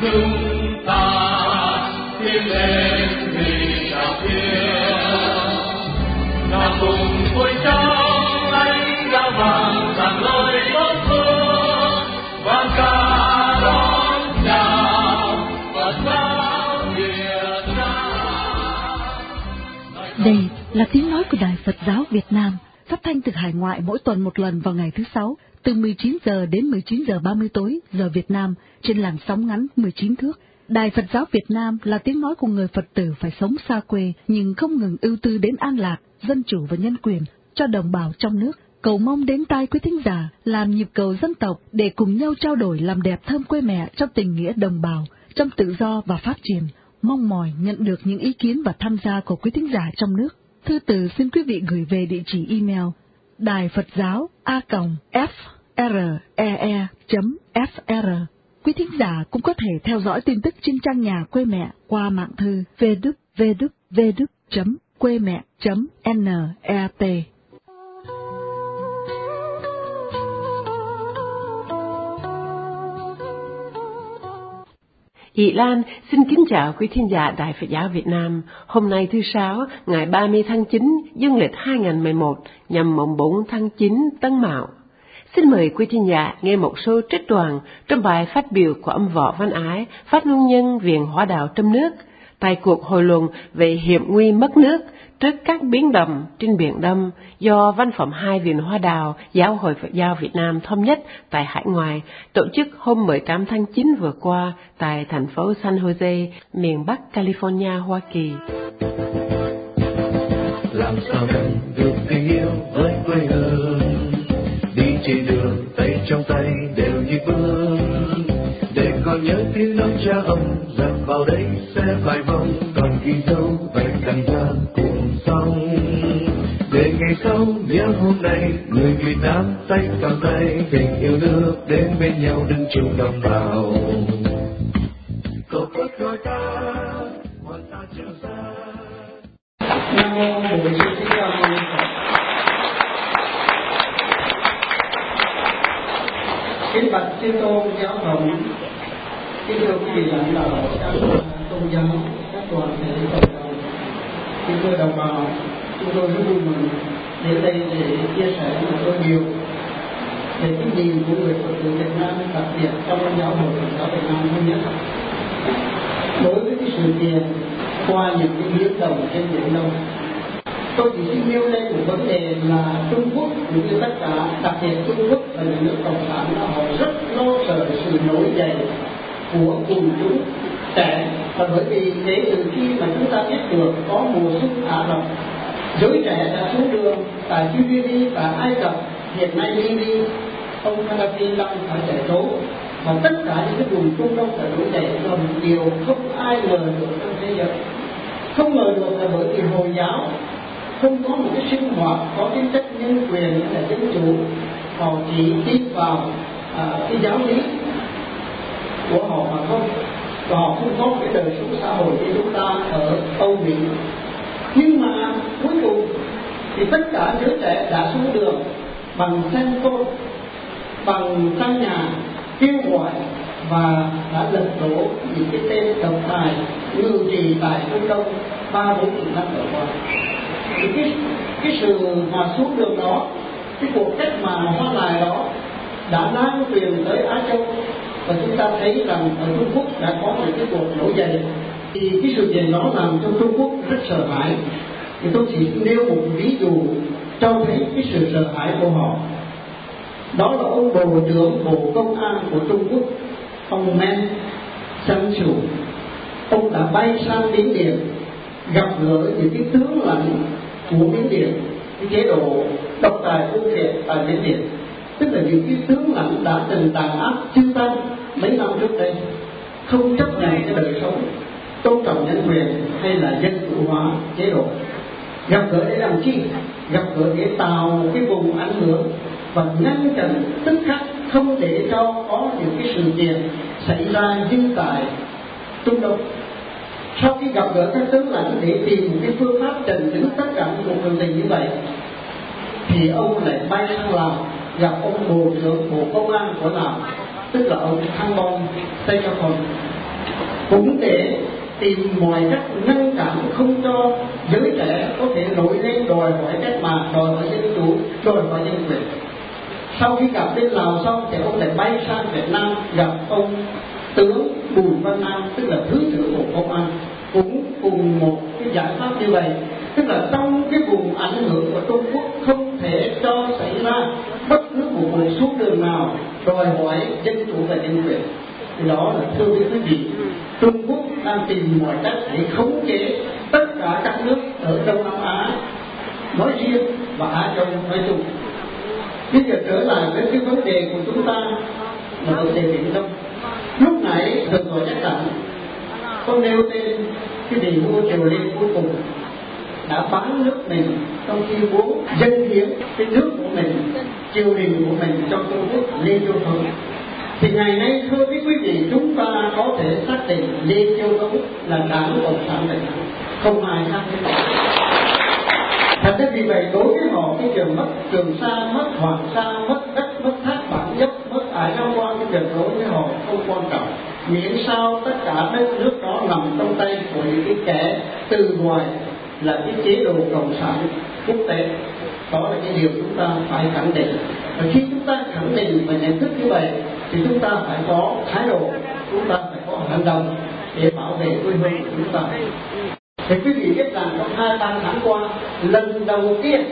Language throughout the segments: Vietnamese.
chúng ta tiến lên vì thiên cùng vui trong ánh đã vàng lời vang ca đón chào Việt Nam Đây là tiếng nói của Đài Phật giáo Việt Nam, phát thanh từ hải ngoại mỗi tuần một lần vào ngày thứ sáu, từ 19 giờ đến 19 giờ 30 tối giờ Việt Nam trên làn sóng ngắn 19 thước. Đài Phật giáo Việt Nam là tiếng nói của người Phật tử phải sống xa quê nhưng không ngừng ưu tư đến an lạc, dân chủ và nhân quyền cho đồng bào trong nước. Cầu mong đến tai quý thính giả làm nhịp cầu dân tộc để cùng nhau trao đổi làm đẹp thơm quê mẹ trong tình nghĩa đồng bào, trong tự do và phát triển. Mong mỏi nhận được những ý kiến và tham gia của quý thính giả trong nước. Thư từ xin quý vị gửi về địa chỉ email đài Phật giáo a f r e e F R Quý thính giả cũng có thể theo dõi tin tức trên trang nhà quê mẹ qua mạng thư www.quê mẹ.net. Chị Lan xin kính chào quý thiên giả Đại Phật giáo Việt Nam. Hôm nay thứ Sáu, ngày 30 tháng 9, dương lịch 2011, nhằm mùng 4 tháng 9 Tân Mạo. Xin mời quý thiên giả nghe một số trích đoạn trong bài phát biểu của ông Võ Văn Ái, phát ngôn nhân Viện Hóa đạo trong nước, tại cuộc hội luận về hiểm nguy mất nước trước các biến động trên Biển Đông do Văn phòng hai Viện Hoa Đào Giáo hội Phật giáo Việt Nam thống nhất tại hải ngoại tổ chức hôm 18 tháng 9 vừa qua tại thành phố San Jose, miền Bắc California, Hoa Kỳ. làm sao gần được tình yêu với quê hương? Đi trên đường tay trong tay đều như bước để còn nhớ tiếng nói cha ông rằng vào đây sẽ phải vong còn ghi dấu về cành gian ngày sau nhớ hôm nay người Việt Nam tay cầm tay tình yêu nước đến bên nhau đứng chung đồng bào tổ quốc gọi ta hoàn ta trường sa, Nam mô Bổn Sư Thích Ca Mâu Ni Phật. Kính bạch chư tôn giáo phẩm, kính thưa quý vị lãnh đạo các tôn giáo, các đoàn thể cộng đồng, kính thưa đồng bào, chúng tôi rất vui mừng đến đây để chia sẻ một số điều về cái nhìn của người Phật tử Việt Nam đặc biệt trong giáo hội Phật giáo Việt Nam hôm nhất đối với cái sự kiện qua những cái biến động trên biển đông, tôi chỉ xin nêu lên một vấn đề là Trung Quốc, cũng như tất cả, đặc biệt Trung Quốc và những nước cộng sản là họ rất lo sợ sự nổi dậy của quần chúng trẻ. Và bởi vì kể từ khi mà chúng ta biết được có mùa xuân Ả Rập giới trẻ đã xuống đường tại đi, bà Ai Cập hiện nay Libya ông Gaddafi đang phải chạy trốn. Và tất cả những cái vùng Trung Đông phải đối dậy là một điều không ai ngờ được trong thế giới. Không ngờ được là bởi vì hồi giáo không có một cái sinh hoạt có tính chất nhân quyền như là dân chủ họ chỉ tin vào à, cái giáo lý của họ mà không. Và họ không có cái đời sống xã hội như chúng ta ở Âu Mỹ nhưng mà cuối cùng thì tất cả giới trẻ đã xuống đường bằng xe cộ, bằng căn nhà kêu gọi và đã lật đổ những cái tên độc tài ngự trị tại Trung Đông ba bốn chục năm vừa qua thì cái cái sự mà xuống đường đó cái cuộc cách mạng hoa lại đó đã lan truyền tới Á Châu. Và chúng ta thấy rằng ở Trung Quốc đã có những cái cuộc nổi dậy thì cái sự kiện đó làm cho Trung Quốc rất sợ hãi. Thì tôi chỉ nêu một ví dụ cho thấy cái sự sợ hãi của họ. Đó là ông bộ trưởng bộ công an của Trung Quốc, ông Men Sang Chủ ông đã bay sang Miến Điện, gặp gỡ những cái tướng lãnh của Miến Điện, cái chế độ độc tài quân việt tại Miến Điện. Tức là những cái tướng lãnh đã từng đàn áp chư tăng mấy năm trước đây, không chấp nhận cái đời sống tôn trọng nhân quyền hay là dân chủ hóa chế độ. Gặp gỡ để làm chi? Gặp gỡ để tạo một cái vùng ảnh hưởng và ngăn chặn tức khắc không để cho có những cái sự kiện xảy ra như tại Trung Đông. Sau khi gặp gỡ các tướng lãnh để tìm một cái phương pháp trần chứng tất cả những cuộc biểu tình như vậy, thì ông lại bay sang Lào, gặp ông bộ trưởng bộ công an của Lào, tức là ông Thăng Bông Tây Cho cũng để tìm mọi cách ngăn cản không cho giới trẻ có thể nổi lên đòi hỏi cách mạng, đòi hỏi dân chủ, đòi hỏi nhân quyền. Sau khi gặp bên lào xong thì ông lại bay sang việt nam gặp ông tướng bùi văn nam tức là thứ trưởng bộ công an, cũng cùng một cái giải pháp như vậy. Tức là trong cái vùng ảnh hưởng của Trung Quốc không thể cho xảy ra bất cứ một cuộc xuống đường nào đòi hỏi dân chủ và nhân quyền. Đó là thưa quý vị. Trung Quốc đang tìm mọi cách để khống chế tất cả các nước ở Đông Nam Á nói riêng và Á Châu nói chung. Bây giờ trở lại với cái vấn đề của chúng ta là vấn đề biển đông. Lúc nãy được gọi chắc chắn con nêu tên cái vị vua triều liên cuối cùng đã bán nước mình trong khi muốn dân hiến cái nước của mình, triều đình của mình cho Trung Quốc lên Châu Thống thì ngày nay, thưa với quý vị, chúng ta có thể xác định Lê Châu Thống là đảng cộng sản Việt Nam. Không ai khác. Hết thật ra vì vậy, đối với họ, cái trường mất trường sa, mất hoàng sa, mất đất, mất thác bản nhất, mất ải nam quan cái chuyện đối với họ không quan trọng. Miễn sao tất cả đất nước đó nằm trong tay của những cái kẻ từ ngoài là cái chế độ cộng sản quốc tế. Đó là cái điều chúng ta phải khẳng định. Và khi chúng ta khẳng định và nhận thức như vậy thì chúng ta phải có thái độ, chúng ta phải có hành động để bảo vệ quê hương của chúng ta. Thì quý vị biết rằng trong hai ba tháng qua, lần đầu tiên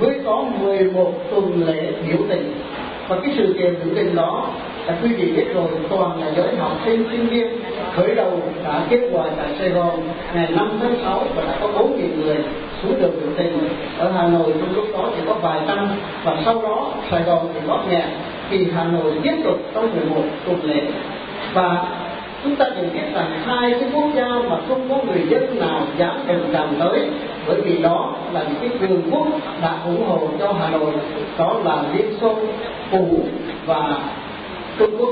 mới có 11 tuần lễ biểu tình. Và cái sự kiện biểu tình đó, là quý vị biết rồi, toàn là giới học sinh sinh viên khởi đầu đã kết quả tại Sài Gòn. Ngày 5 tháng 6 và đã có 4 nghìn người xuống đường biểu tình. Ở Hà Nội trong lúc đó chỉ có vài trăm và sau đó Sài Gòn thì góp nhẹ thì Hà Nội tiếp tục trong 11 tuần lễ. Và chúng ta cần biết rằng hai cái quốc gia mà không có người dân nào dám đều đàm tới bởi vì đó là những cái cường quốc đã ủng hộ cho Hà Nội đó là Liên Xô, cũ và Trung Quốc.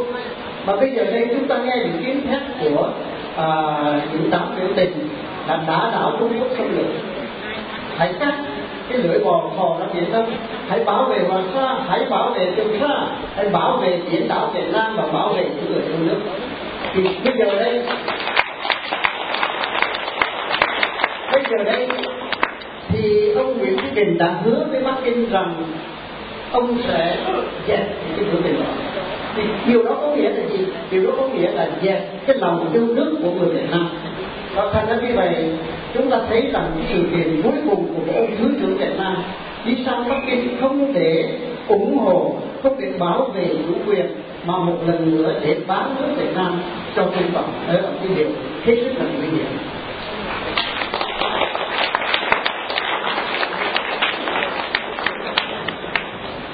Mà bây giờ đây chúng ta nghe những tiếng thét của à, những đám biểu tình là đã đảo Trung Quốc xâm lược. Hãy cắt cái lưỡi bò thò ra biển đông. Hãy bảo vệ hoàng sa, hãy bảo vệ trường sa, hãy bảo vệ biển đảo việt nam và bảo vệ những người yêu nước. Thì bây giờ đây, bây giờ đây thì ông Nguyễn Chí Bình đã hứa với Bắc Kinh rằng ông sẽ dẹp cái cửa biển đó thì điều đó có nghĩa là gì? Điều đó có nghĩa là dẹp cái lòng yêu nước của người Việt Nam và thành ra như vậy chúng ta thấy rằng cái sự kiện cuối cùng của ông thứ trưởng Việt Nam đi sang Bắc Kinh không thể ủng hộ, không thể bảo vệ chủ quyền mà một lần nữa để bán nước Việt Nam cho Trung Cộng đó là cái điều hết sức là nguy hiểm.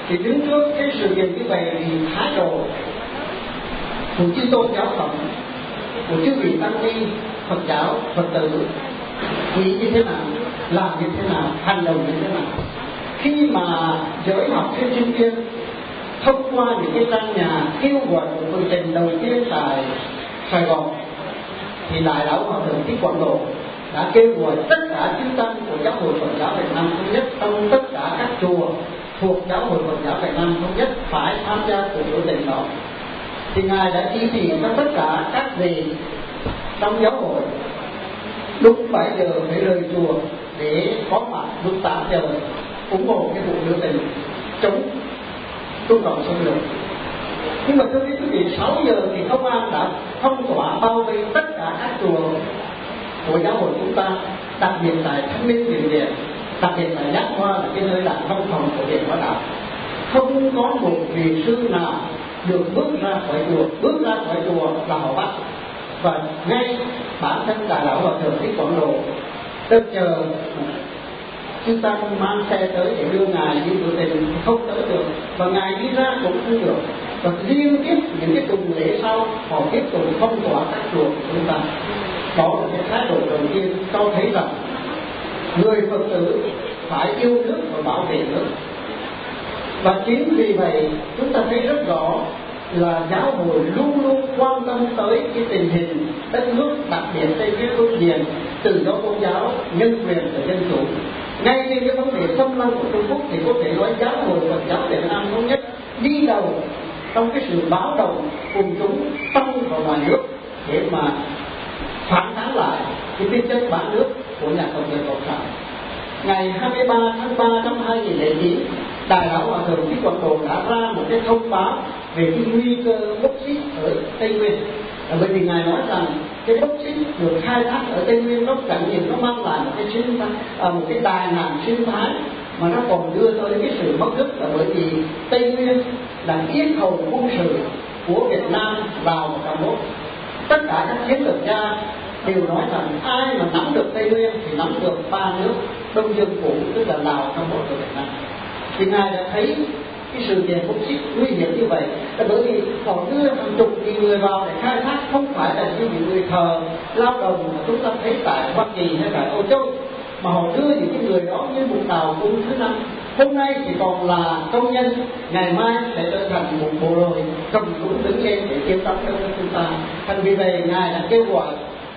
Thì đứng trước cái sự kiện như vậy thì thái độ của chư tôn giáo phẩm, của chư vị tăng ni phật giáo, phật tử nghĩ như thế nào, làm như thế nào, hành động như thế nào. Khi mà giới học thuyết sinh viên thông qua những cái căn nhà kêu gọi của phương trình đầu tiên tại Sài Gòn, thì đại lão hòa thượng thích quảng độ đã kêu gọi tất cả chư tăng của giáo hội Phật giáo Việt Nam thống nhất trong tất cả các chùa thuộc giáo hội Phật giáo Việt Nam thống nhất phải tham gia cuộc biểu tình đó. Thì ngài đã chỉ thị cho tất cả các vị trong giáo hội đúng 7 giờ phải rời chùa để có mặt lúc 8 giờ, ủng hộ cái vụ biểu tình chống trung cộng xâm lược. Nhưng mà thưa quý vị 6 giờ thì công an đã phong tỏa bao vây tất cả các chùa của giáo hội chúng ta, đặc biệt tại thanh niên viện viện đặc biệt là giác hoa là cái nơi đặt văn phòng của viện hóa đạo. Không có một vị sư nào được bước ra khỏi chùa, bước ra khỏi chùa là họ bắt và ngay bản thân đại lão hòa thượng thích quảng độ Tức chờ chúng ta mang xe tới để đưa ngài đi biểu tình không tới được. Và ngài đi ra cũng không được. Và liên tiếp những cái tuần lễ sau họ tiếp tục phong tỏa các chùa của chúng ta. Đó là cái thái độ đầu tiên cho thấy rằng người phật tử phải yêu nước và bảo vệ nước. Và chính vì vậy, chúng ta thấy rất rõ là giáo hội luôn luôn quan tâm tới cái tình hình đất nước, đặc biệt tây cái phương diện từ đó tôn giáo, nhân quyền và dân chủ. Ngay trên cái vấn đề xâm lăng của trung quốc thì có thể nói giáo hội phật giáo việt nam thống nhất đi đầu trong cái sự báo động cùng chúng trong và ngoài nước để mà phản kháng lại cái tính chất bản nước của nhà cầm quyền cộng sản. Ngày 23 tháng 3 năm 2009 Đài lão Hòa Thượng Thích Quảng Đồ đã ra một cái thông báo về cái nguy cơ bốc xít ở Tây Nguyên. À, bởi vì ngài nói rằng cái bốc xít được khai thác ở Tây Nguyên nó chẳng những nó mang lại một cái sinh thái, à, một cái đài nạn sinh thái mà nó còn đưa tới cái sự mất đức là bởi vì Tây Nguyên là yết hầu quân sự của Việt Nam, Lào và Campuchia tất cả các chiến lược gia đều nói rằng ai mà nắm được Tây Nguyên thì nắm được ba nước Đông Dương cũ tức là Lào, Campuchia và Việt Nam thì ngài đã thấy cái sự việc phục xích nguy hiểm như vậy. Là bởi vì họ đưa hàng chục nghìn người vào để khai thác không phải là như những người thờ lao động mà chúng ta thấy tại Hoa Kỳ hay tại Âu Châu mà họ đưa những cái người đó như một tàu cung thứ năm. Hôm nay chỉ còn là công nhân ngày mai sẽ trở thành một bộ đội cầm súng đứng lên để chiến đấu cho chúng ta. Thành vì vậy ngài đã kêu gọi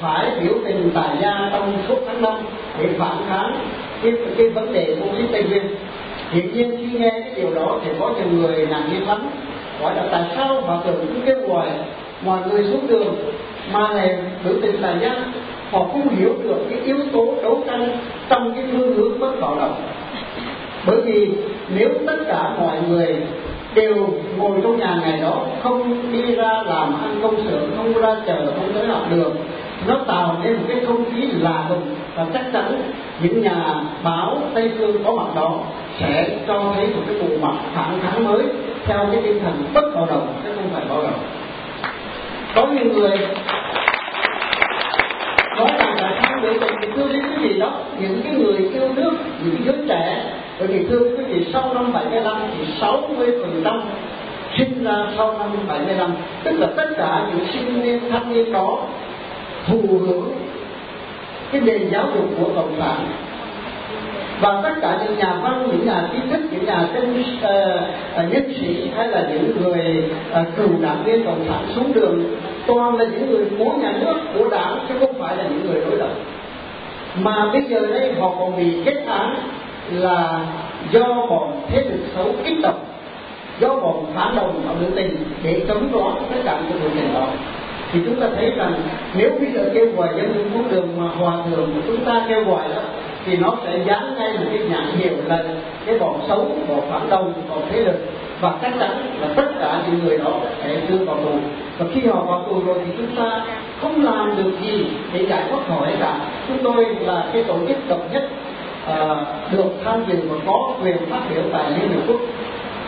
phải biểu tình tại gia trong suốt tháng năm để phản kháng cái, cái vấn đề của xích tây nguyên hiển nhiên khi nghe cái điều đó thì có nhiều người ngạc nghi lắm hỏi là tại sao mà tưởng cứ kêu gọi mọi người xuống đường mà lại biểu tình tài gia họ không hiểu được cái yếu tố đấu tranh trong cái phương hướng bất bạo động. Bởi vì nếu tất cả mọi người đều ngồi trong nhà ngày đó không đi ra làm ăn công sở, không ra chợ không tới học đường nó tạo nên một cái không khí lạ lùng và chắc chắn những nhà báo tây phương có mặt đó sẽ cho thấy một cái bộ mặt phản kháng mới theo cái tinh thần bất bạo động, chứ không phải bạo động. Có nhiều người nói rằng là sao biểu tình thì thương đến cái gì đó. Những cái người yêu nước, những giới trẻ, bởi vì thưa quý vị sau năm 75 thì 60 phần trăm sinh ra sau năm 75 tức là tất cả những sinh viên, thanh niên đó thù hưởng cái nền giáo dục của cộng sản và tất cả những nhà văn những nhà trí thức những nhà tinh uh, ờ, ờ, nhân sĩ hay là những người uh, cựu đảng viên cộng sản xuống đường toàn là những người của nhà nước của đảng chứ không phải là những người đối lập. Mà bây giờ đây họ còn bị kết án là do bọn thế lực xấu kích động do bọn phản động và biểu tình để chống đoán tất cả những biểu tình đó. Thì chúng ta thấy rằng nếu bây giờ kêu gọi dân chúng xuống đường mà hòa thượng của chúng ta kêu gọi đó thì nó sẽ dán ngay một cái nhãn hiệu là cái bọn xấu bọn phản động bọn thế lực. Và chắc chắn là tất cả những người đó sẽ đưa vào tù. Và khi họ vào tù rồi thì chúng ta không làm được gì để giải thoát khỏi cả. Chúng tôi là cái tổ chức độc nhất à, được tham dự và có quyền phát biểu tại liên hợp quốc.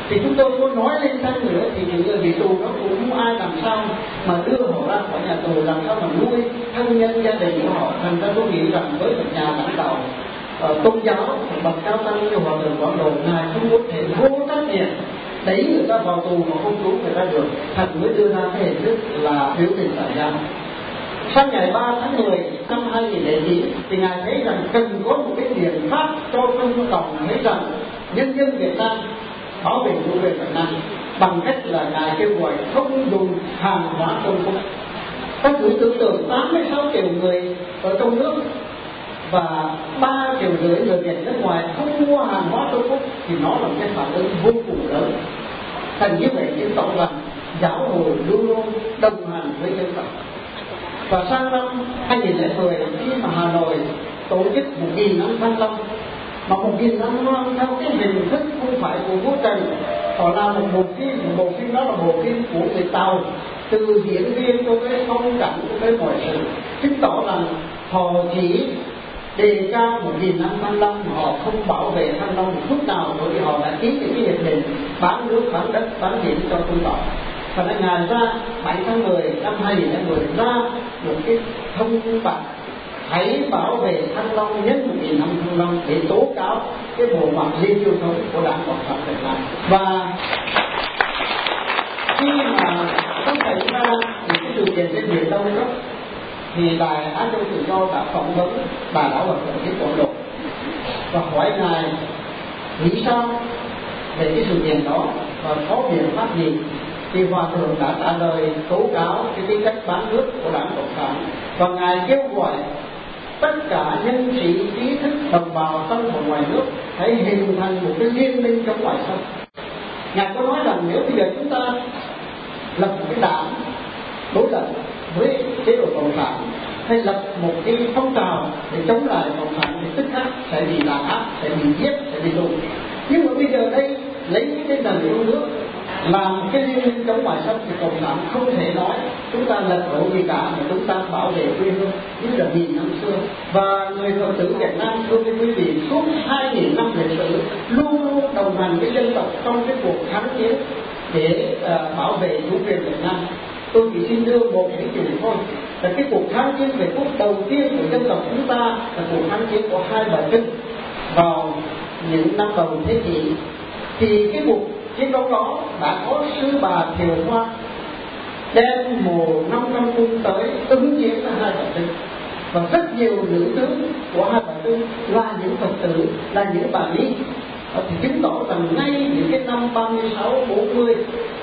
Thì chúng tôi muốn nói lên sang nữa thì những người bị tù nó cũng không ai làm sao mà đưa họ ra khỏi nhà tù làm sao mà nuôi thân nhân gia đình của họ. Thành ra tôi nghĩ rằng với một nhà lãnh đạo uh, tôn giáo bậc cao tăng như hòa thượng quảng đồ ngài không có thể vô trách nhiệm đẩy người ta vào tù mà không cứu người ta được. Thật mới đưa ra cái hình thức là biểu tình tại gia sang ngày 3 tháng 10 năm 2009 thì ngài thấy rằng cần có một cái biện pháp cho công cộng thấy rằng nhân dân Việt Nam bảo vệ chủ quyền Việt Nam bằng cách là ngài kêu gọi không dùng hàng hóa Trung Quốc các thứ tưởng tượng 86 triệu người ở trong nước và ba triệu rưỡi người Việt nước ngoài không mua hàng hóa Trung Quốc thì nó là một cái phản ứng vô cùng lớn. Thành như vậy chứng tỏ rằng giáo hội luôn luôn đồng hành với dân tộc. Và sang năm 2010 khi mà Hà Nội tổ chức một nghìn năm thăng long. Mà một nghìn năm long theo cái hình thức không phải của Vũ Trần, họ làm một bộ phim, một bộ phim đó là bộ phim của người Tàu, từ diễn viên cho tới phong cảnh, cho tới mọi sự. Chứng tỏ rằng họ chỉ đề cao một nghìn năm thanh long họ không bảo vệ thanh long một chút nào bởi vì họ đã ký những cái hiệp định bán nước, bán đất, bán biển cho quân đội. Và đã ngài ra 7 tháng 10 năm 2010 ra một cái thông bản hãy bảo vệ thăng long nhất một nghìn năm thăng long để tố cáo cái bộ mặt liên chiêu thống của đảng cộng sản việt nam. Và khi mà có xảy ra những cái sự kiện trên biển đông đó thì đài á châu tự do đã phỏng vấn bà lão và thượng thiết quảng đội và hỏi ngài nghĩ sao về cái sự kiện đó và có biện pháp gì? Thì hòa thượng đã trả lời, tố cáo cái tính cách bán nước của đảng cộng sản. Và ngài kêu gọi tất cả nhân sĩ, trí thức, đồng bào trong và ngoài nước hãy hình thành một cái liên minh chống ngoại xâm. Ngài có nói rằng nếu bây giờ chúng ta lập một cái đảng đối lập với chế độ cộng sản hay lập một cái phong trào để chống lại cộng sản thì tức khắc sẽ bị đàn áp sẽ bị giết sẽ bị lùng. Nhưng mà bây giờ đây lấy cái tinh thần yêu nước làm cái liên minh chống ngoại xâm thì cộng sản không thể nói chúng ta lật đổ gì cả mà chúng ta bảo vệ quê hương. Như là nghìn năm xưa. Và người phật tử việt nam thưa quý vị suốt hai nghìn năm lịch sử luôn luôn đồng hành với dân tộc trong cái cuộc kháng chiến để uh, bảo vệ chủ quyền việt nam tôi chỉ xin đưa một ví dụ thôi. Là cái cuộc kháng chiến về quốc đầu tiên của dân tộc chúng ta là cuộc kháng chiến của hai bà trưng vào những năm đầu thế kỷ. Thì cái cuộc chiến đấu đó đã có sứ bà thiều hoa đem mồ năm trăm quân tới ứng chiến là hai bà trưng và rất nhiều nữ tướng của hai bà trưng là những phật tử là những bà ni. Thì chứng tỏ rằng ngay những cái năm 36, 40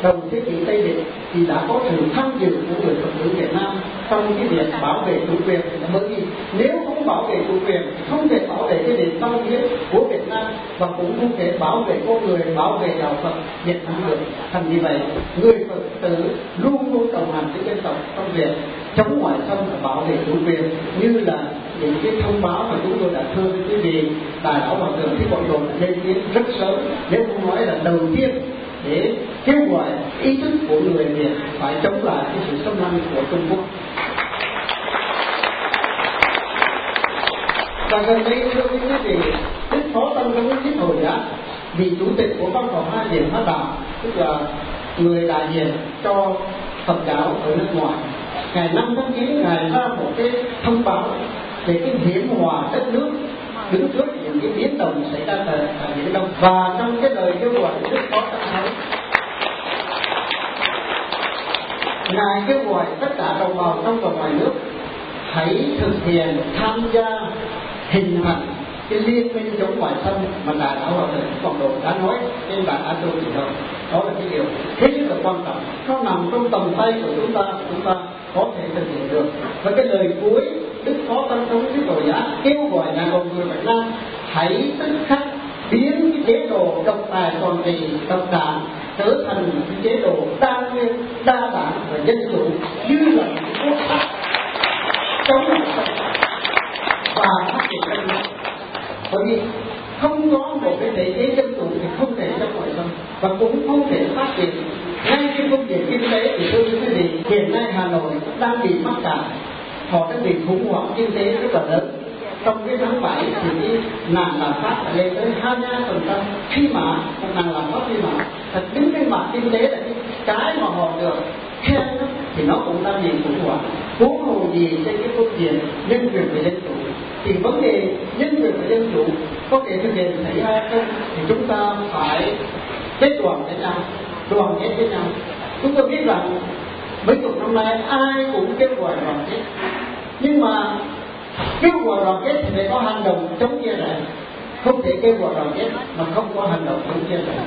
đồng thế kỷ Tây Việt thì đã có sự tham dự của người Phật tử Việt Nam trong cái việc bảo vệ chủ quyền bởi vì nếu không bảo vệ chủ quyền thì không thể bảo vệ cái nền văn hiến của Việt Nam và cũng không thể bảo vệ con người, bảo vệ đạo Phật Việt Nam được. Thành như vậy, người Phật tử luôn luôn đồng hành với dân tộc trong việc chống ngoại xâm và bảo vệ chủ quyền, như là những cái thông báo mà chúng tôi đã thưa với quý vị đài đảo hoàng thượng khi quảng đồ đã lên tiếng rất sớm, nếu không nói là đầu tiên để kêu gọi ý thức của người Việt phải chống lại cái sự xâm lăng của Trung Quốc. Và gần đây thưa quý vị đức phó tăng thống chính hồi đã vì chủ tịch của văn phòng hai điểm phát đạo tức là người đại diện cho Phật giáo ở nước ngoài ngày 5 tháng 9 ngày ra một cái thông báo về cái hiểm hòa đất nước đứng trước những cái biến động xảy ra tại, tại biển đông. Và trong cái lời kêu gọi đức phó tăng thống ngài kêu gọi tất cả đồng bào trong và ngoài nước hãy thực hiện tham gia hình thành cái liên minh chống ngoại xâm mà đại đạo hòa thượng cộng đồng đã nói trên bản Á Châu Thị Đông đó là cái điều hết sức là quan trọng. Nó nằm trong tầm tay của chúng ta chúng ta có thể thực hiện được. Và cái lời cuối đức phó tăng thống sứ đồ giá kêu gọi nhà cộng người việt nam hãy tức khắc biến cái chế độ độc tài toàn trị, độc đảng trở thành một chế độ đa nguyên, đa đảng và dân chủ như là một quốc sách chống và phát triển dân chủ bởi vì không có một cái thể chế dân chủ thì không thể trong ngoại dân và cũng không thể phát triển. Ngay trên công việc kinh tế thì thưa quý vị hiện nay hà nội đang bị mắc cạn. Họ đang bị khủng hoảng kinh tế rất là lớn trong cái tháng 7 thì cái nạn lạm phát đã lên tới 22 phần trăm khi mà, một nạn lạm phát khi mà thật đến cái mặt kinh tế là cái mà họ được khen thì nó cũng đang nhìn khủng hoảng. Huống hồ gì trên cái phương diện nhân quyền và dân chủ? Thì vấn đề nhân quyền và dân chủ có thể thực hiện xảy ra không thì chúng ta phải kết đoàn với nhau, đoàn kết với nhau. Chúng tôi biết rằng mấy chục năm nay ai cũng kêu gọi đoàn kết, nhưng mà kêu gọi đoàn kết thì phải có hành động chống chia rẽ không thể kêu gọi đoàn kết mà không có hành động chống chia rẽ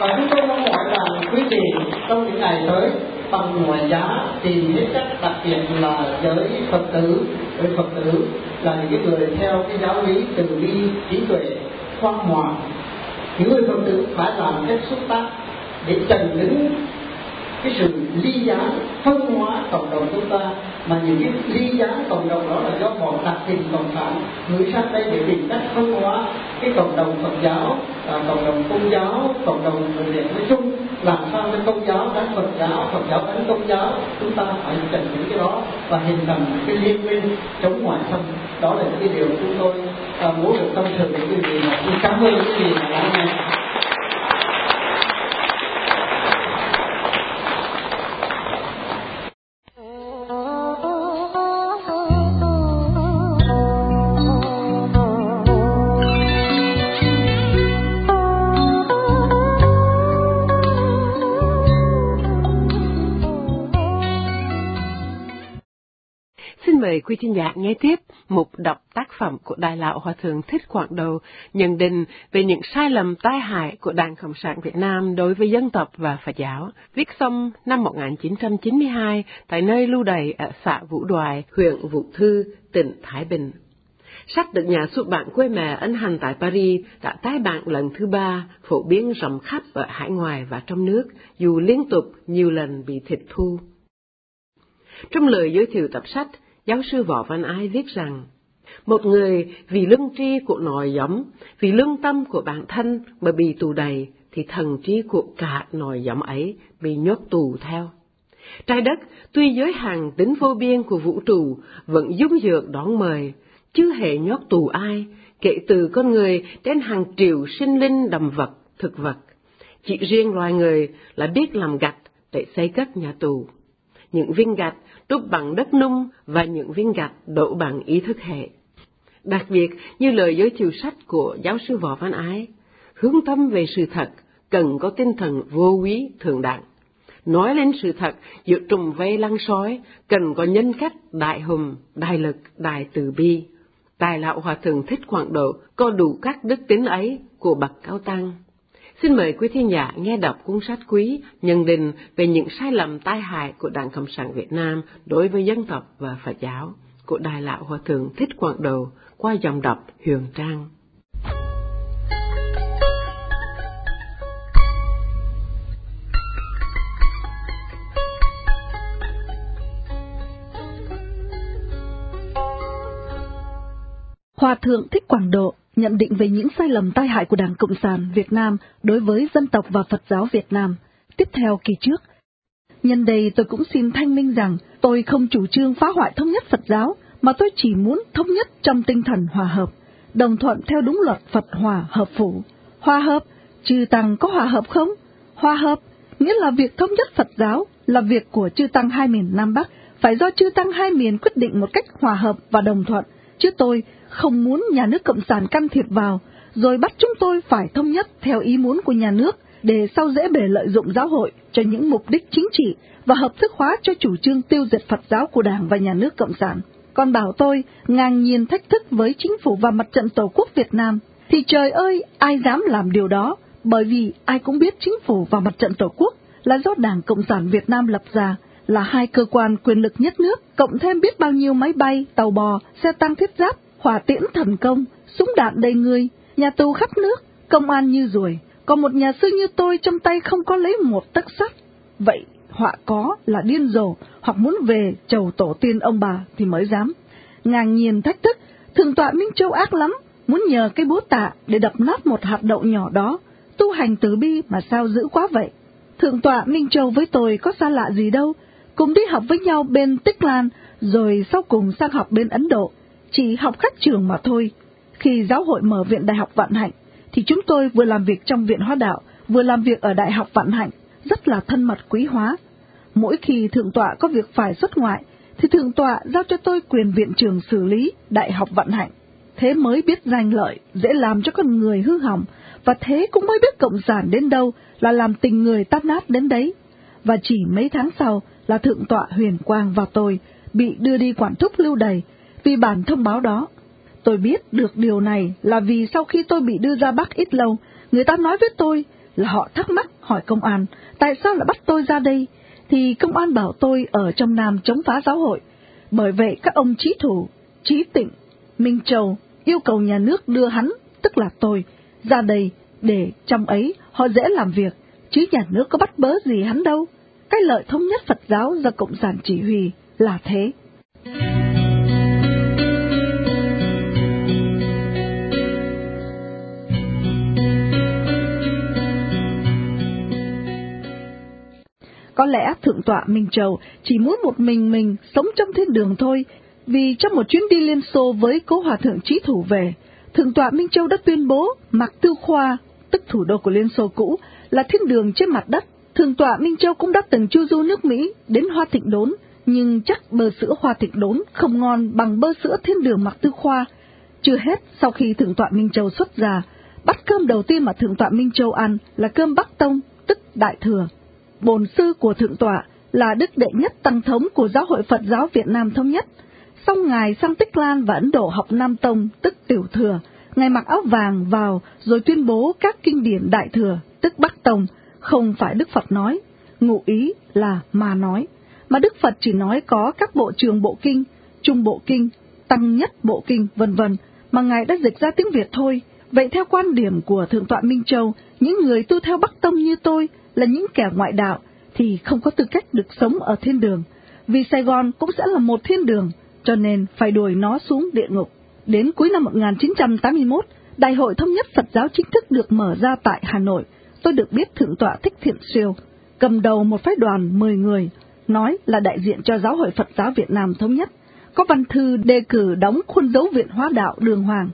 và chúng tôi mong mỏi rằng quý vị trong những ngày tới bằng ngoại giá tìm hết cách đặc biệt là giới phật tử. Với phật tử là những người theo cái giáo lý từ bi, trí tuệ, khoan hòa những người phật tử phải làm cách xúc tác để trần đứng cái sự ly gián phân hóa cộng đồng chúng ta mà những cái ly gián cộng đồng đó là do bọn đặt tình cộng sản gửi sang đây để tìm cách phân hóa. Cái cộng đồng Phật giáo à, cộng đồng công giáo cộng đồng người Việt nói chung làm sao cho công giáo đánh Phật giáo Phật giáo đánh công giáo chúng ta phải trần những cái đó và hình thành cái liên minh chống ngoại xâm. Đó là cái điều chúng tôi à, muốn được tâm sự với quý vị xin cảm ơn quý vị đã lắng nghe. Mời quý thính giả nghe tiếp một đọc tác phẩm của Đại lão Hòa thượng Thích Quảng Đầu nhận định về những sai lầm tai hại của Đảng Cộng sản Việt Nam đối với dân tộc và Phật giáo, viết xong năm 1992 tại nơi lưu đày ở xã Vũ Đoài, huyện Vũ Thư, tỉnh Thái Bình. Sách được nhà xuất bản quê mẹ ấn hành tại Paris đã tái bản lần thứ ba, phổ biến rộng khắp ở hải ngoại và trong nước, dù liên tục nhiều lần bị thịt thu. Trong lời giới thiệu tập sách, giáo sư Võ Văn ai viết rằng, một người vì lương tri của nòi giống, vì lương tâm của bản thân mà bị tù đầy, thì thần trí của cả nòi giống ấy bị nhốt tù theo. Trái đất, tuy giới hạn tính vô biên của vũ trụ, vẫn dung dược đón mời, chứ hệ nhốt tù ai, kể từ con người đến hàng triệu sinh linh đầm vật, thực vật. Chỉ riêng loài người là biết làm gạch để xây cất nhà tù. Những viên gạch đúc bằng đất nung và những viên gạch đổ bằng ý thức hệ. Đặc biệt như lời giới thiệu sách của giáo sư Võ Văn Ái, hướng tâm về sự thật cần có tinh thần vô quý thường đẳng. Nói lên sự thật giữa trùng vây lăng sói cần có nhân cách đại hùng, đại lực, đại từ bi. Tài lão hòa thượng thích khoảng độ có đủ các đức tính ấy của bậc cao tăng. Xin mời quý thính giả nghe đọc cuốn sách quý nhận định về những sai lầm tai hại của Đảng Cộng sản Việt Nam đối với dân tộc và Phật giáo của Đại lão Hòa thượng Thích Quảng Đồ qua dòng đọc Huyền Trang. Hòa thượng Thích Quảng Độ nhận định về những sai lầm tai hại của Đảng Cộng sản Việt Nam đối với dân tộc và Phật giáo Việt Nam. Tiếp theo kỳ trước, nhân đây tôi cũng xin thanh minh rằng tôi không chủ trương phá hoại thống nhất Phật giáo, mà tôi chỉ muốn thống nhất trong tinh thần hòa hợp, đồng thuận theo đúng luật Phật hòa hợp phủ. Hòa hợp, chư Tăng có hòa hợp không? Hòa hợp, nghĩa là việc thống nhất Phật giáo là việc của chư Tăng hai miền Nam Bắc, phải do chư Tăng hai miền quyết định một cách hòa hợp và đồng thuận, chứ tôi không muốn nhà nước Cộng sản can thiệp vào, rồi bắt chúng tôi phải thông nhất theo ý muốn của nhà nước, để sau dễ bề lợi dụng giáo hội cho những mục đích chính trị và hợp thức hóa cho chủ trương tiêu diệt Phật giáo của Đảng và nhà nước Cộng sản. Còn bảo tôi ngang nhiên thách thức với chính phủ và mặt trận Tổ quốc Việt Nam, thì trời ơi, ai dám làm điều đó, bởi vì ai cũng biết chính phủ và mặt trận Tổ quốc là do Đảng Cộng sản Việt Nam lập ra, là hai cơ quan quyền lực nhất nước, cộng thêm biết bao nhiêu máy bay, tàu bò, xe tăng thiết giáp hỏa tiễn thần công, súng đạn đầy người, nhà tù khắp nước, công an như ruồi, còn một nhà sư như tôi trong tay không có lấy một tấc sắt. Vậy họa có là điên rồ hoặc muốn về chầu tổ tiên ông bà thì mới dám. Ngang nhiên thách thức, thượng tọa Minh Châu ác lắm, muốn nhờ cái búa tạ để đập nát một hạt đậu nhỏ đó, tu hành từ bi mà sao giữ quá vậy. Thượng tọa Minh Châu với tôi có xa lạ gì đâu, cùng đi học với nhau bên Tích Lan, rồi sau cùng sang học bên Ấn Độ chỉ học các trường mà thôi. Khi giáo hội mở viện Đại học Vạn Hạnh, thì chúng tôi vừa làm việc trong viện hóa đạo, vừa làm việc ở Đại học Vạn Hạnh, rất là thân mật quý hóa. Mỗi khi thượng tọa có việc phải xuất ngoại, thì thượng tọa giao cho tôi quyền viện trường xử lý Đại học Vạn Hạnh. Thế mới biết danh lợi, dễ làm cho con người hư hỏng, và thế cũng mới biết cộng sản đến đâu là làm tình người tát nát đến đấy. Và chỉ mấy tháng sau là thượng tọa huyền quang và tôi bị đưa đi quản thúc lưu đày vì bản thông báo đó. Tôi biết được điều này là vì sau khi tôi bị đưa ra Bắc ít lâu, người ta nói với tôi là họ thắc mắc hỏi công an, tại sao lại bắt tôi ra đây? Thì công an bảo tôi ở trong Nam chống phá giáo hội. Bởi vậy các ông trí thủ, trí tịnh, Minh Châu yêu cầu nhà nước đưa hắn, tức là tôi, ra đây để trong ấy họ dễ làm việc, chứ nhà nước có bắt bớ gì hắn đâu. Cái lợi thống nhất Phật giáo do Cộng sản chỉ huy là thế. Có lẽ Thượng tọa Minh Châu chỉ muốn một mình mình sống trong thiên đường thôi, vì trong một chuyến đi Liên Xô với cố hòa thượng trí thủ về, Thượng tọa Minh Châu đã tuyên bố Mạc Tư Khoa, tức thủ đô của Liên Xô cũ, là thiên đường trên mặt đất. Thượng tọa Minh Châu cũng đã từng chu du nước Mỹ đến Hoa Thịnh Đốn, nhưng chắc bơ sữa Hoa Thịnh Đốn không ngon bằng bơ sữa thiên đường mặc Tư Khoa. Chưa hết, sau khi Thượng tọa Minh Châu xuất ra, bắt cơm đầu tiên mà Thượng tọa Minh Châu ăn là cơm Bắc Tông, tức Đại Thừa bồn sư của Thượng Tọa là đức đệ nhất tăng thống của Giáo hội Phật giáo Việt Nam Thống nhất. Sau Ngài sang Tích Lan và Ấn Độ học Nam Tông, tức Tiểu Thừa, Ngài mặc áo vàng vào rồi tuyên bố các kinh điển Đại Thừa, tức Bắc Tông, không phải Đức Phật nói, ngụ ý là mà nói, mà Đức Phật chỉ nói có các bộ trường bộ kinh, trung bộ kinh, tăng nhất bộ kinh, vân vân mà Ngài đã dịch ra tiếng Việt thôi. Vậy theo quan điểm của Thượng tọa Minh Châu, những người tu theo Bắc Tông như tôi là những kẻ ngoại đạo thì không có tư cách được sống ở thiên đường, vì Sài Gòn cũng sẽ là một thiên đường, cho nên phải đuổi nó xuống địa ngục. Đến cuối năm 1981, Đại hội Thống nhất Phật giáo chính thức được mở ra tại Hà Nội. Tôi được biết Thượng tọa Thích Thiện Siêu, cầm đầu một phái đoàn 10 người, nói là đại diện cho Giáo hội Phật giáo Việt Nam Thống nhất. Có văn thư đề cử đóng khuôn dấu viện hóa đạo đường hoàng.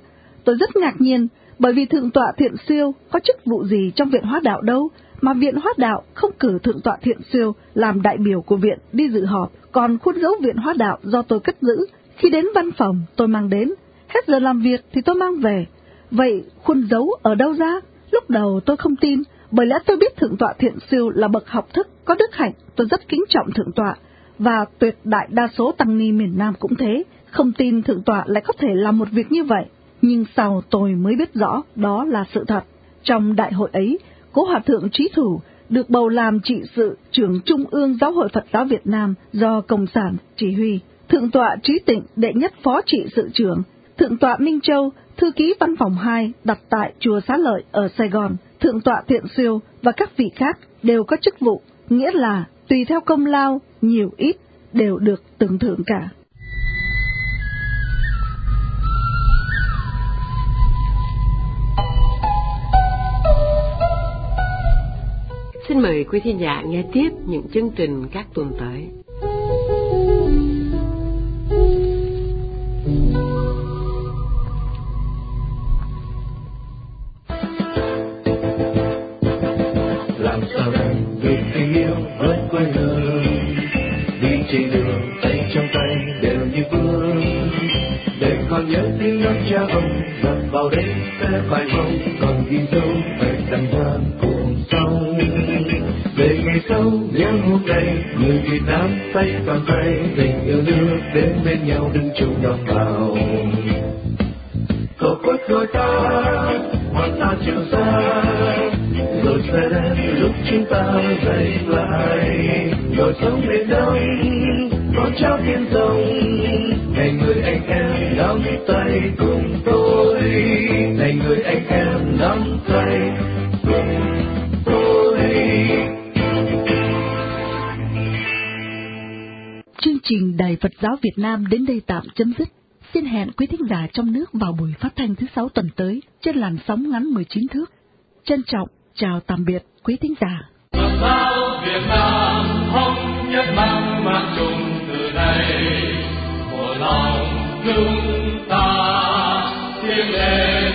Tôi rất ngạc nhiên, bởi vì Thượng tọa Thiện Siêu có chức vụ gì trong viện hóa đạo đâu, mà viện hóa đạo không cử Thượng tọa Thiện Siêu làm đại biểu của viện đi dự họp, còn khuôn dấu viện hóa đạo do tôi cất giữ. Khi đến văn phòng, tôi mang đến, hết giờ làm việc thì tôi mang về. Vậy khuôn dấu ở đâu ra? Lúc đầu tôi không tin, bởi lẽ tôi biết Thượng tọa Thiện Siêu là bậc học thức, có đức hạnh, tôi rất kính trọng Thượng tọa, và tuyệt đại đa số tăng ni miền Nam cũng thế, không tin Thượng tọa lại có thể làm một việc như vậy. Nhưng sau tôi mới biết rõ đó là sự thật. Trong đại hội ấy, Cố Hòa Thượng Trí Thủ được bầu làm trị sự trưởng Trung ương Giáo hội Phật giáo Việt Nam do Cộng sản chỉ huy. Thượng tọa Trí Tịnh đệ nhất phó trị sự trưởng, Thượng tọa Minh Châu, thư ký văn phòng 2 đặt tại chùa Xá Lợi ở Sài Gòn, Thượng tọa Thiện Siêu và các vị khác đều có chức vụ, nghĩa là tùy theo công lao, nhiều ít, đều được tưởng thưởng cả. Xin mời quý thính giả nghe tiếp những chương trình các tuần tới. Cha ông dập vào đây sẽ phải mong còn ghi dấu về đằng gian cùng sống về ngày sau, nhớ hôm nay, người Việt Nam tay cầm tay, tình yêu nước đến bên nhau đứng chung lòng vào cầu quốc đôi ta hoàng ta trường xa, rồi sẽ đến lúc chúng ta dậy lại. Rồi sống bên đông con cháu thiên giáo Việt Nam đến đây tạm chấm dứt. Xin hẹn quý thính giả trong nước vào buổi phát thanh thứ sáu tuần tới trên làn sóng ngắn 19 thước. Trân trọng chào tạm biệt quý thính giả. Giáo Việt Nam thống nhất mang mang chung từ đây một lòng chúng ta tiếng lên